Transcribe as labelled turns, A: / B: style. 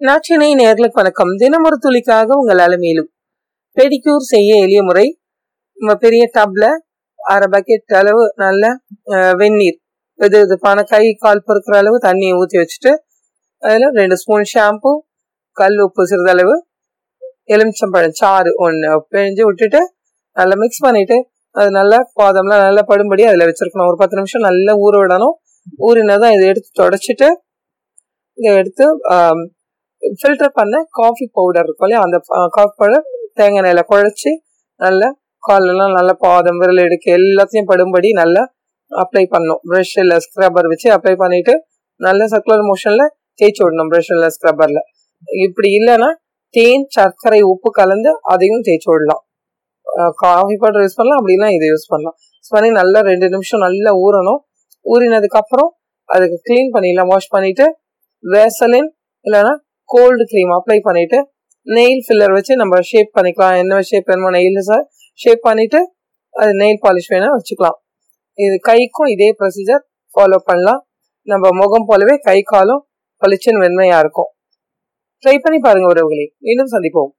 A: நாச்சினை நேர்களுக்கு வணக்கம். தினமொரு துளிக்காக உங்கள் அலமையிலும் பெடிக்யூர் செய்ய எளிய முறை. நம்ம பெரிய டப்ல அரை பக்கெட் அளவு நல்ல வெந்நீர். இது இதுப்பான கை கால் பொறுக்கிற அளவு தண்ணியை ஊற்றி வச்சுட்டு அதில் ரெண்டு ஸ்பூன் ஷாம்பு கல் உப்பு சிறிதளவு எலுமிச்சம்பழம் சாறு ஒன்று பிழிஞ்சு விட்டுட்டு நல்லா மிக்ஸ் பண்ணிட்டு அது நல்லா பாதம்லாம் நல்லா படும்படி அதில் வச்சுருக்கணும். ஒரு பத்து நிமிஷம் நல்லா ஊற விடணும். ஊறினா தான் இதை எடுத்து தொடச்சிட்டு இதை எடுத்து ஃபில்டர் பண்ண காஃபி பவுடர் இருக்கும் இல்லையா? அந்த காஃபி பவுடர் தேங்காய் எண்ணெயில் குழச்சி நல்லா காலெல்லாம் நல்லா பாதம் விரல் எடுக்க எல்லாத்தையும் படும்படி நல்லா அப்ளை பண்ணும் ப்ரஷ் இல்லை ஸ்க்ரப்பர் வச்சு அப்ளை பண்ணிட்டு நல்ல சர்க்குலர் மோஷனில் தேய்ச்சி விடணும் ப்ரஷ் இல்லை ஸ்க்ரப்பரில் இப்படி இல்லைன்னா தேன் சர்க்கரை உப்பு கலந்து அதையும் தேய்ச்சி விடலாம். காஃபி பவுடர் யூஸ் பண்ணலாம் அப்படிலாம் இதை யூஸ் பண்ணலாம். யூஸ் பண்ணி நல்லா ரெண்டு நிமிஷம் நல்லா ஊறணும். ஊறினதுக்கப்புறம் அதுக்கு க்ளீன் பண்ணிடலாம் வாஷ் பண்ணிவிட்டு வேசலின் இல்லைன்னா கோல்டு க்ரீம் அப்ளை பண்ணிட்டு நெயில் ஃபில்லர் வச்சு நம்ம ஷேப் பண்ணிக்கலாம். என்ன ஷேப் வேணுமோ நெயில் ஷேப் பண்ணிட்டு அது நெயில் பாலிஷ் வேணா வச்சுக்கலாம். இது கைக்கும் இதே ப்ரொசீஜர் ஃபாலோ பண்ணலாம். நம்ம முகம் போலவே கை காலும் பளிச்சுன்னு வெண்மையா இருக்கும். ட்ரை பண்ணி பாருங்க உறவுகளை. மீண்டும் சந்திப்போம்.